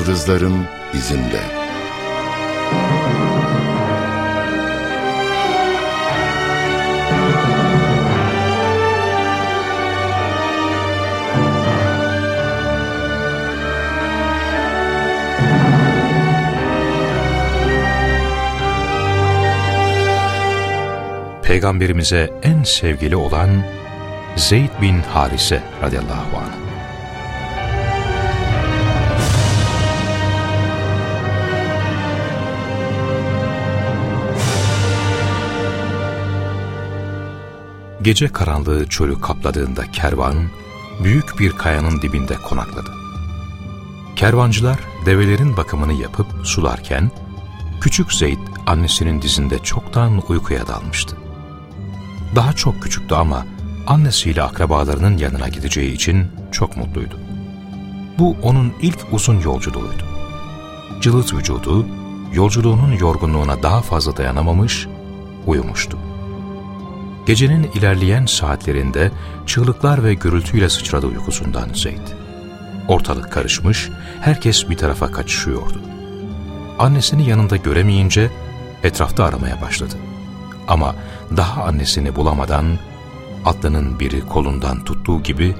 yıldızların izinde. Peygamberimize en sevgili olan Zeyd bin Harise radıyallahu anh. Gece karanlığı çölü kapladığında kervan, büyük bir kayanın dibinde konakladı. Kervancılar develerin bakımını yapıp sularken, küçük Zeyd annesinin dizinde çoktan uykuya dalmıştı. Daha çok küçüktü ama annesiyle akrabalarının yanına gideceği için çok mutluydu. Bu onun ilk uzun yolculuğuydu. Cılız vücudu, yolculuğunun yorgunluğuna daha fazla dayanamamış, uyumuştu. Gecenin ilerleyen saatlerinde çığlıklar ve gürültüyle sıçradı uykusundan Zeyd. Ortalık karışmış, herkes bir tarafa kaçışıyordu. Annesini yanında göremeyince etrafta aramaya başladı. Ama daha annesini bulamadan atlının biri kolundan tuttuğu gibi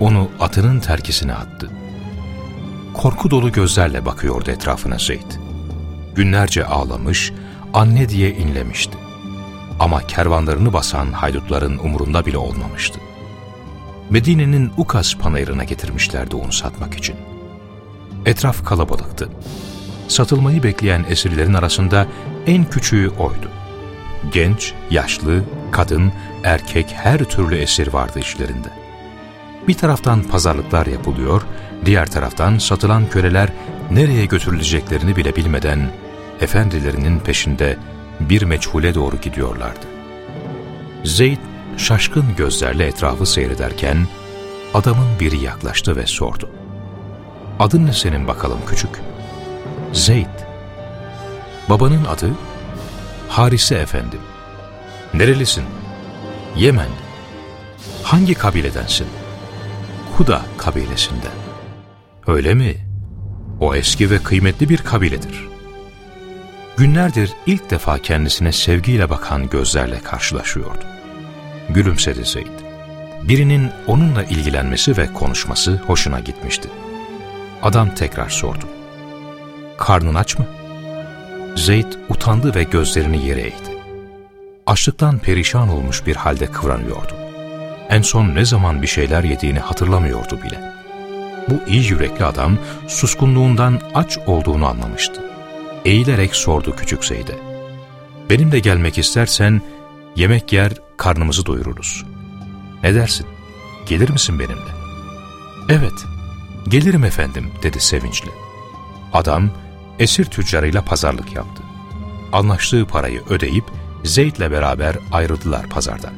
onu atının terkisine attı. Korku dolu gözlerle bakıyordu etrafına Zeyd. Günlerce ağlamış, anne diye inlemişti. Ama kervanlarını basan haydutların umurunda bile olmamıştı. Medine'nin Ukas panayırına getirmişlerdi onu satmak için. Etraf kalabalıktı. Satılmayı bekleyen esirlerin arasında en küçüğü oydu. Genç, yaşlı, kadın, erkek her türlü esir vardı işlerinde. Bir taraftan pazarlıklar yapılıyor, diğer taraftan satılan köleler nereye götürüleceklerini bile bilmeden efendilerinin peşinde bir meçhule doğru gidiyorlardı. Zeyd şaşkın gözlerle etrafı seyrederken adamın biri yaklaştı ve sordu. Adın ne senin bakalım küçük? Zeyd. Babanın adı? Harise efendim. Nerelisin? Yemen. Hangi kabiledensin? Huda kabilesinden. Öyle mi? O eski ve kıymetli bir kabiledir. Günlerdir ilk defa kendisine sevgiyle bakan gözlerle karşılaşıyordu. Gülümsedi Zeyd. Birinin onunla ilgilenmesi ve konuşması hoşuna gitmişti. Adam tekrar sordu. Karnın aç mı? Zeyd utandı ve gözlerini yere eğdi. Açlıktan perişan olmuş bir halde kıvranıyordu. En son ne zaman bir şeyler yediğini hatırlamıyordu bile. Bu iyi yürekli adam suskunluğundan aç olduğunu anlamıştı. Eğilerek sordu küçük Zeyd'e. Benimle gelmek istersen yemek yer karnımızı doyururuz. Ne dersin? Gelir misin benimle? Evet, gelirim efendim dedi sevinçli. Adam esir tüccarıyla pazarlık yaptı. Anlaştığı parayı ödeyip Zeyd'le beraber ayrıldılar pazardan.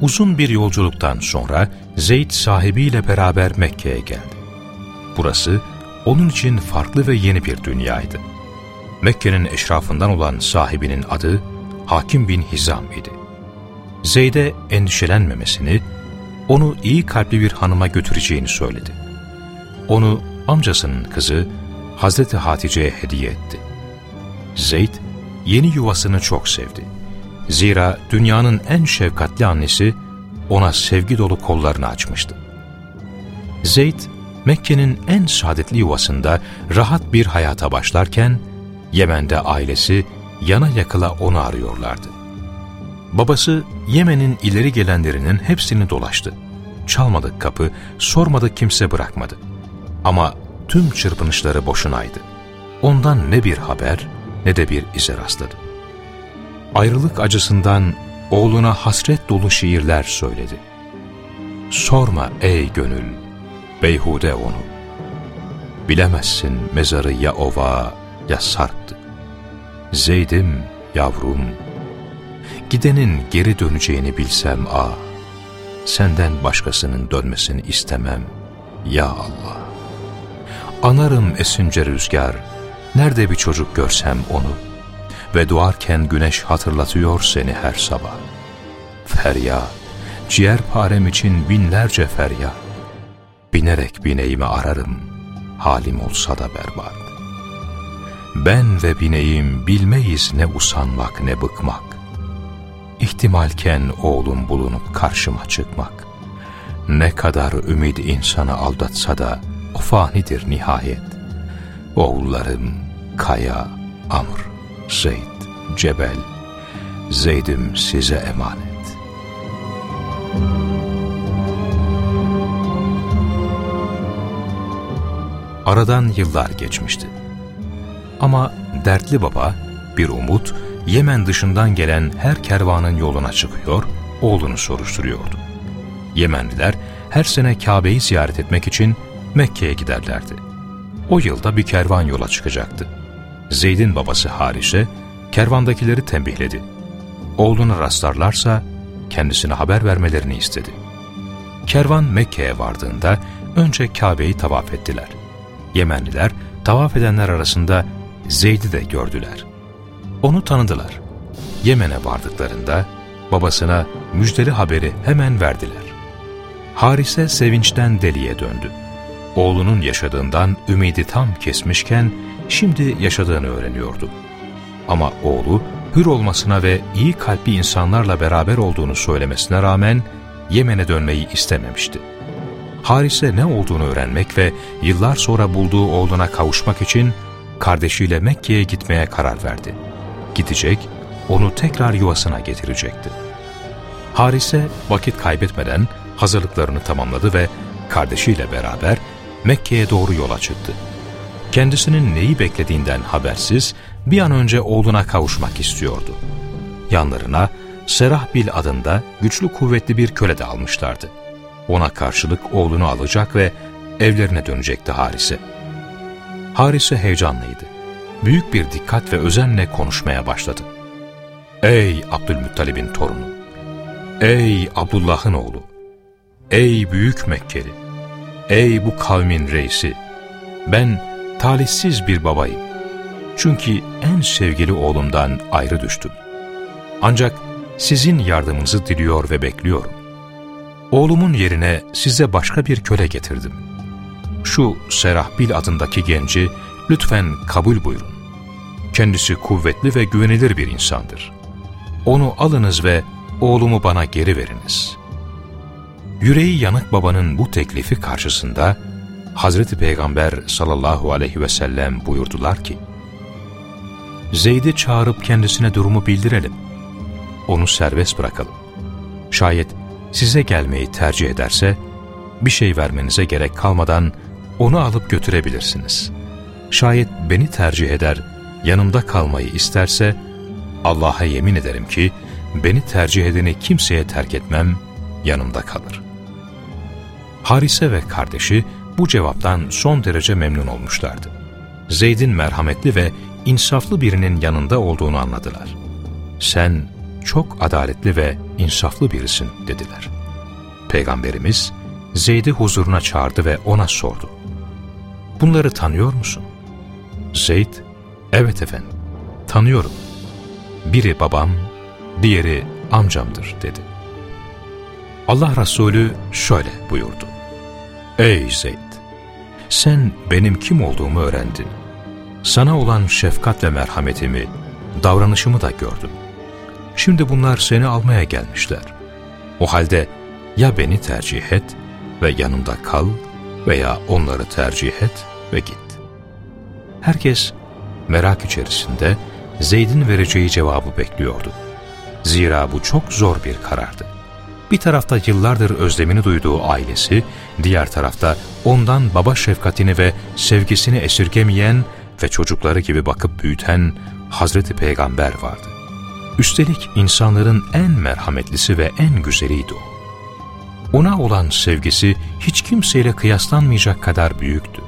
Uzun bir yolculuktan sonra Zeyd sahibiyle beraber Mekke'ye geldi. Burası onun için farklı ve yeni bir dünyaydı. Mekke'nin eşrafından olan sahibinin adı Hakim bin Hizam idi. Zeyd'e endişelenmemesini, onu iyi kalpli bir hanıma götüreceğini söyledi. Onu amcasının kızı Hazreti Hatice'ye hediye etti. Zeyd, yeni yuvasını çok sevdi. Zira dünyanın en şefkatli annesi ona sevgi dolu kollarını açmıştı. Zeyd, Mekke'nin en saadetli yuvasında rahat bir hayata başlarken, Yemen'de ailesi yana yakıla onu arıyorlardı. Babası Yemen'in ileri gelenlerinin hepsini dolaştı. Çalmadık kapı, sormadık kimse bırakmadı. Ama tüm çırpınışları boşunaydı. Ondan ne bir haber ne de bir ize rastladı. Ayrılık acısından oğluna hasret dolu şiirler söyledi. Sorma ey gönül, beyhude onu. Bilemezsin mezarı ya ova ya sarptı. Zeydim yavrum, gidenin geri döneceğini bilsem ah, senden başkasının dönmesini istemem ya Allah. Anarım esince rüzgar, nerede bir çocuk görsem onu ve doğarken güneş hatırlatıyor seni her sabah. Feryat, ciğer parem için binlerce feryat, binerek bineğimi ararım, halim olsa da berbat. Ben ve bineğim bilmeyiz ne usanmak ne bıkmak. İhtimalken oğlum bulunup karşıma çıkmak. Ne kadar ümid insanı aldatsa da o fanidir nihayet. Oğullarım Kaya, Amr, Zeyd, Cebel, Zeyd'im size emanet. Aradan yıllar geçmişti. Ama dertli baba bir umut Yemen dışından gelen her kervanın yoluna çıkıyor, oğlunu soruşturuyordu. Yemenliler her sene Kabe'yi ziyaret etmek için Mekke'ye giderlerdi. O yılda bir kervan yola çıkacaktı. Zeyd'in babası Harise, kervandakileri tembihledi. Oğluna rastlarlarsa kendisine haber vermelerini istedi. Kervan Mekke'ye vardığında önce Kabe'yi tavaf ettiler. Yemenliler tavaf edenler arasında Zeyd'i de gördüler. Onu tanıdılar. Yemen'e vardıklarında babasına müjdeli haberi hemen verdiler. Harise sevinçten deliye döndü. Oğlunun yaşadığından ümidi tam kesmişken şimdi yaşadığını öğreniyordu. Ama oğlu hür olmasına ve iyi kalpli insanlarla beraber olduğunu söylemesine rağmen Yemen'e dönmeyi istememişti. Harise ne olduğunu öğrenmek ve yıllar sonra bulduğu oğluna kavuşmak için kardeşiyle Mekke'ye gitmeye karar verdi. Gidecek, onu tekrar yuvasına getirecekti. Harise vakit kaybetmeden hazırlıklarını tamamladı ve kardeşiyle beraber Mekke'ye doğru yola çıktı. Kendisinin neyi beklediğinden habersiz bir an önce oğluna kavuşmak istiyordu. Yanlarına Serahbil adında güçlü kuvvetli bir köle de almışlardı. Ona karşılık oğlunu alacak ve evlerine dönecekti Harise. Harise heyecanlıydı. Büyük bir dikkat ve özenle konuşmaya başladı. Ey Abdülmuttalib'in torunu! Ey Abdullah'ın oğlu! Ey büyük Mekkeli! Ey bu kavmin reisi! Ben talihsiz bir babayım. Çünkü en sevgili oğlumdan ayrı düştüm. Ancak sizin yardımınızı diliyor ve bekliyorum. Oğlumun yerine size başka bir köle getirdim. Şu Serahbil adındaki genci lütfen kabul buyurun. Kendisi kuvvetli ve güvenilir bir insandır. Onu alınız ve oğlumu bana geri veriniz. Yüreği yanık babanın bu teklifi karşısında Hazreti Peygamber sallallahu aleyhi ve sellem buyurdular ki, Zeyd'i çağırıp kendisine durumu bildirelim. Onu serbest bırakalım. Şayet size gelmeyi tercih ederse, bir şey vermenize gerek kalmadan onu alıp götürebilirsiniz. Şayet beni tercih eder, yanımda kalmayı isterse, Allah'a yemin ederim ki, beni tercih edeni kimseye terk etmem, yanımda kalır. Harise ve kardeşi bu cevaptan son derece memnun olmuşlardı. Zeyd'in merhametli ve insaflı birinin yanında olduğunu anladılar. Sen çok adaletli ve insaflı birisin dediler. Peygamberimiz Zeyd'i huzuruna çağırdı ve ona sordu. Bunları tanıyor musun? Zeyd, evet efendim, tanıyorum. Biri babam, diğeri amcamdır dedi. Allah Resulü şöyle buyurdu. Ey Zeyd! Sen benim kim olduğumu öğrendin. Sana olan şefkat ve merhametimi, davranışımı da gördüm. Şimdi bunlar seni almaya gelmişler. O halde ya beni tercih et ve yanımda kal veya onları tercih et ve git. Herkes merak içerisinde Zeyd'in vereceği cevabı bekliyordu. Zira bu çok zor bir karardı. Bir tarafta yıllardır özlemini duyduğu ailesi, diğer tarafta ondan baba şefkatini ve sevgisini esirgemeyen ve çocukları gibi bakıp büyüten Hazreti Peygamber vardı. Üstelik insanların en merhametlisi ve en güzeliydi o. Ona olan sevgisi hiç kimseyle kıyaslanmayacak kadar büyüktü.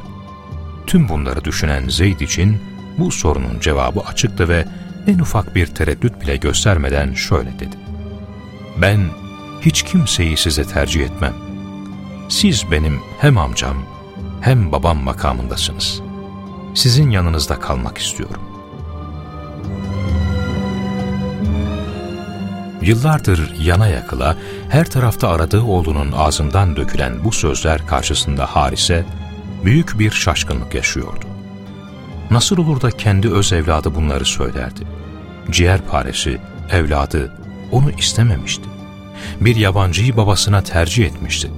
Tüm bunları düşünen Zeyd için bu sorunun cevabı açıktı ve en ufak bir tereddüt bile göstermeden şöyle dedi. Ben hiç kimseyi size tercih etmem. Siz benim hem amcam hem babam makamındasınız. Sizin yanınızda kalmak istiyorum. Yıllardır yana yakıla her tarafta aradığı oğlunun ağzından dökülen bu sözler karşısında Harise büyük bir şaşkınlık yaşıyordu. Nasıl olur da kendi öz evladı bunları söylerdi? Ciğer paresi, evladı onu istememişti. Bir yabancıyı babasına tercih etmişti.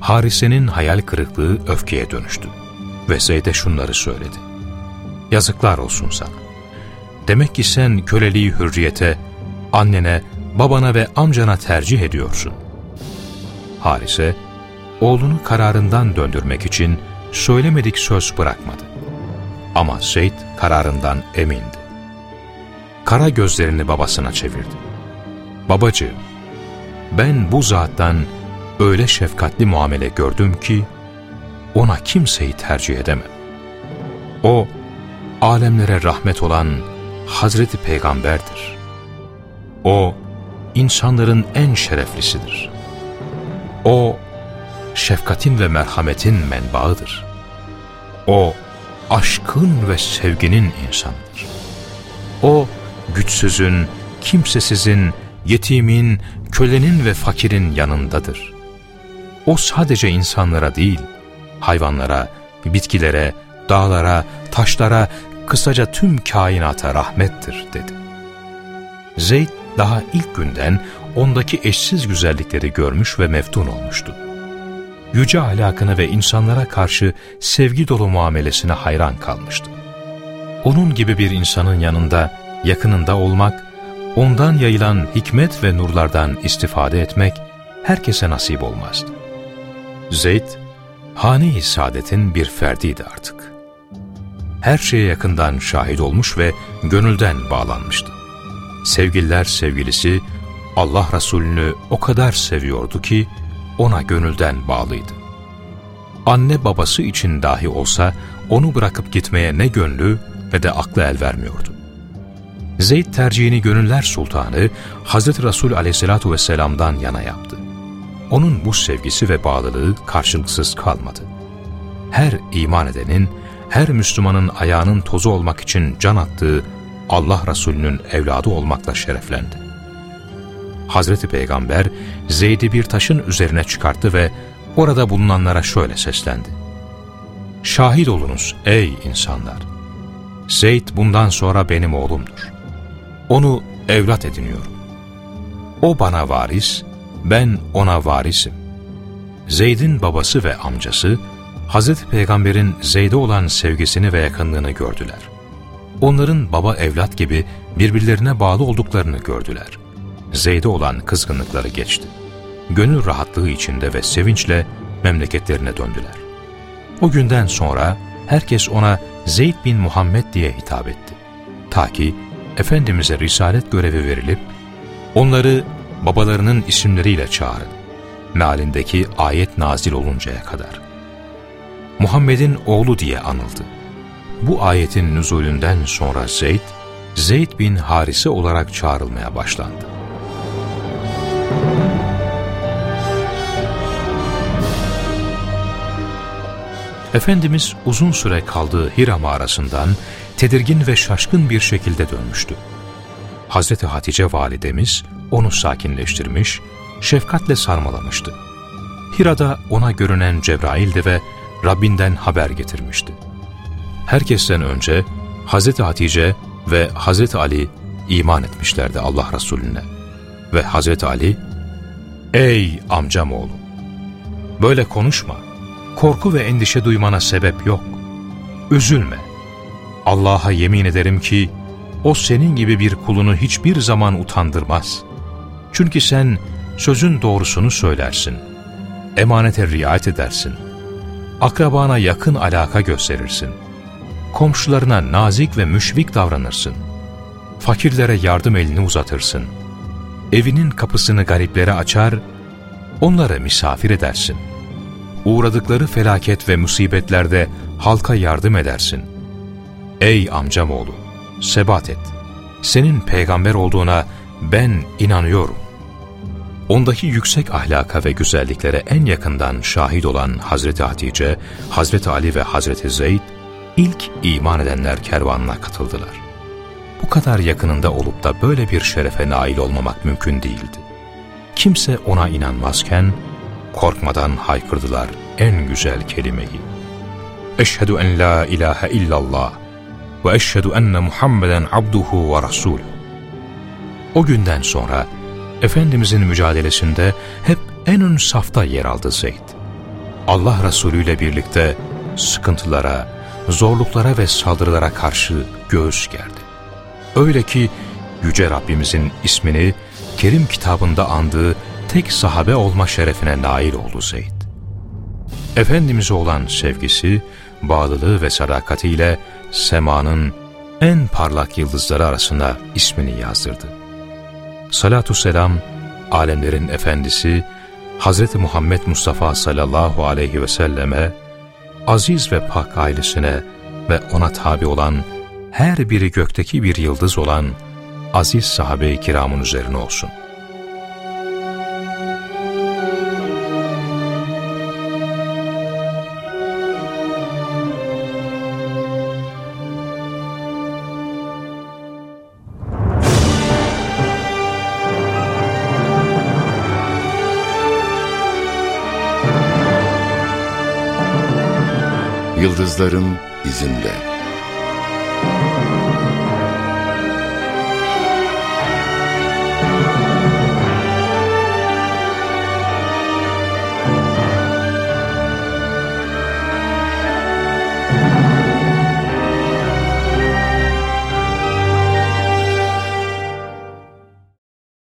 Harise'nin hayal kırıklığı öfkeye dönüştü. Ve Zeyd'e şunları söyledi. Yazıklar olsun sana. Demek ki sen köleliği hürriyete, annene, babana ve amcana tercih ediyorsun. Harise, oğlunu kararından döndürmek için söylemedik söz bırakmadı. Ama Zeyd kararından emindi. Kara gözlerini babasına çevirdi. Babacığım, ben bu zattan öyle şefkatli muamele gördüm ki, ona kimseyi tercih edemem. O, alemlere rahmet olan Hazreti Peygamberdir. O, insanların en şereflisidir. O, şefkatin ve merhametin menbaıdır. O, aşkın ve sevginin insanıdır. O, güçsüzün, kimsesizin, yetimin, kölenin ve fakirin yanındadır. O sadece insanlara değil, hayvanlara, bitkilere, dağlara, taşlara, kısaca tüm kainata rahmettir dedi. Zeyd daha ilk günden ondaki eşsiz güzellikleri görmüş ve meftun olmuştu. Yüce ahlakına ve insanlara karşı sevgi dolu muamelesine hayran kalmıştı. Onun gibi bir insanın yanında, yakınında olmak, ondan yayılan hikmet ve nurlardan istifade etmek herkese nasip olmazdı. Zeyd, hane-i saadetin bir ferdiydi artık. Her şeye yakından şahit olmuş ve gönülden bağlanmıştı. Sevgililer sevgilisi Allah Resulü'nü o kadar seviyordu ki ona gönülden bağlıydı. Anne babası için dahi olsa onu bırakıp gitmeye ne gönlü ve de aklı el vermiyordu. Zeyd tercihini gönüller sultanı Hz. Resul aleyhissalatu vesselam'dan yana yaptı. Onun bu sevgisi ve bağlılığı karşılıksız kalmadı. Her iman edenin, her Müslümanın ayağının tozu olmak için can attığı Allah Resulü'nün evladı olmakla şereflendi. Hazreti Peygamber Zeyd'i bir taşın üzerine çıkarttı ve orada bulunanlara şöyle seslendi. Şahit olunuz ey insanlar! Zeyd bundan sonra benim oğlumdur. Onu evlat ediniyorum. O bana varis, ben ona varisim. Zeyd'in babası ve amcası, Hazreti Peygamber'in Zeyd'e olan sevgisini ve yakınlığını gördüler. Onların baba evlat gibi birbirlerine bağlı olduklarını gördüler. Zeyd'e olan kızgınlıkları geçti. Gönül rahatlığı içinde ve sevinçle memleketlerine döndüler. O günden sonra herkes ona Zeyd bin Muhammed diye hitap etti. Ta ki Efendimiz'e risalet görevi verilip, onları babalarının isimleriyle çağırın, mealindeki ayet nazil oluncaya kadar. Muhammed'in oğlu diye anıldı. Bu ayetin nüzulünden sonra Zeyd, Zeyd bin Harise olarak çağrılmaya başlandı. Efendimiz uzun süre kaldığı Hira mağarasından tedirgin ve şaşkın bir şekilde dönmüştü. Hazreti Hatice validemiz onu sakinleştirmiş, şefkatle sarmalamıştı. Hira'da ona görünen Cebrail'di ve Rabbinden haber getirmişti. Herkesten önce Hazreti Hatice ve Hazreti Ali iman etmişlerdi Allah Resulüne. Ve Hazreti Ali, ''Ey amcam oğlum, böyle konuşma, korku ve endişe duymana sebep yok, üzülme. Allah'a yemin ederim ki, o senin gibi bir kulunu hiçbir zaman utandırmaz. Çünkü sen sözün doğrusunu söylersin, emanete riayet edersin, akrabana yakın alaka gösterirsin, komşularına nazik ve müşvik davranırsın, fakirlere yardım elini uzatırsın, evinin kapısını gariplere açar, onları misafir edersin, uğradıkları felaket ve musibetlerde halka yardım edersin. Ey amcam oğlu, sebat et, senin peygamber olduğuna ben inanıyorum. Ondaki yüksek ahlaka ve güzelliklere en yakından şahit olan Hazreti Hatice, Hazreti Ali ve Hazreti Zeyd, ilk iman edenler kervanına katıldılar. Bu kadar yakınında olup da böyle bir şerefe nail olmamak mümkün değildi. Kimse ona inanmazken, korkmadan haykırdılar en güzel kelimeyi. Eşhedü en la ilahe illallah ve eşhedü enne Muhammeden abduhu ve rasuluhu. O günden sonra Efendimizin mücadelesinde hep en ön safta yer aldı Zeyd. Allah Resulü ile birlikte sıkıntılara, zorluklara ve saldırılara karşı göğüs gerdi. Öyle ki Yüce Rabbimizin ismini Kerim kitabında andığı tek sahabe olma şerefine nail oldu Zeyd. Efendimiz'e olan sevgisi, bağlılığı ve sadakatiyle semanın en parlak yıldızları arasında ismini yazdırdı. Salatü selam, alemlerin efendisi, Hz. Muhammed Mustafa sallallahu aleyhi ve selleme, aziz ve pak ailesine ve ona tabi olan, her biri gökteki bir yıldız olan aziz sahabe-i kiramın üzerine olsun. Yıldızların izinde.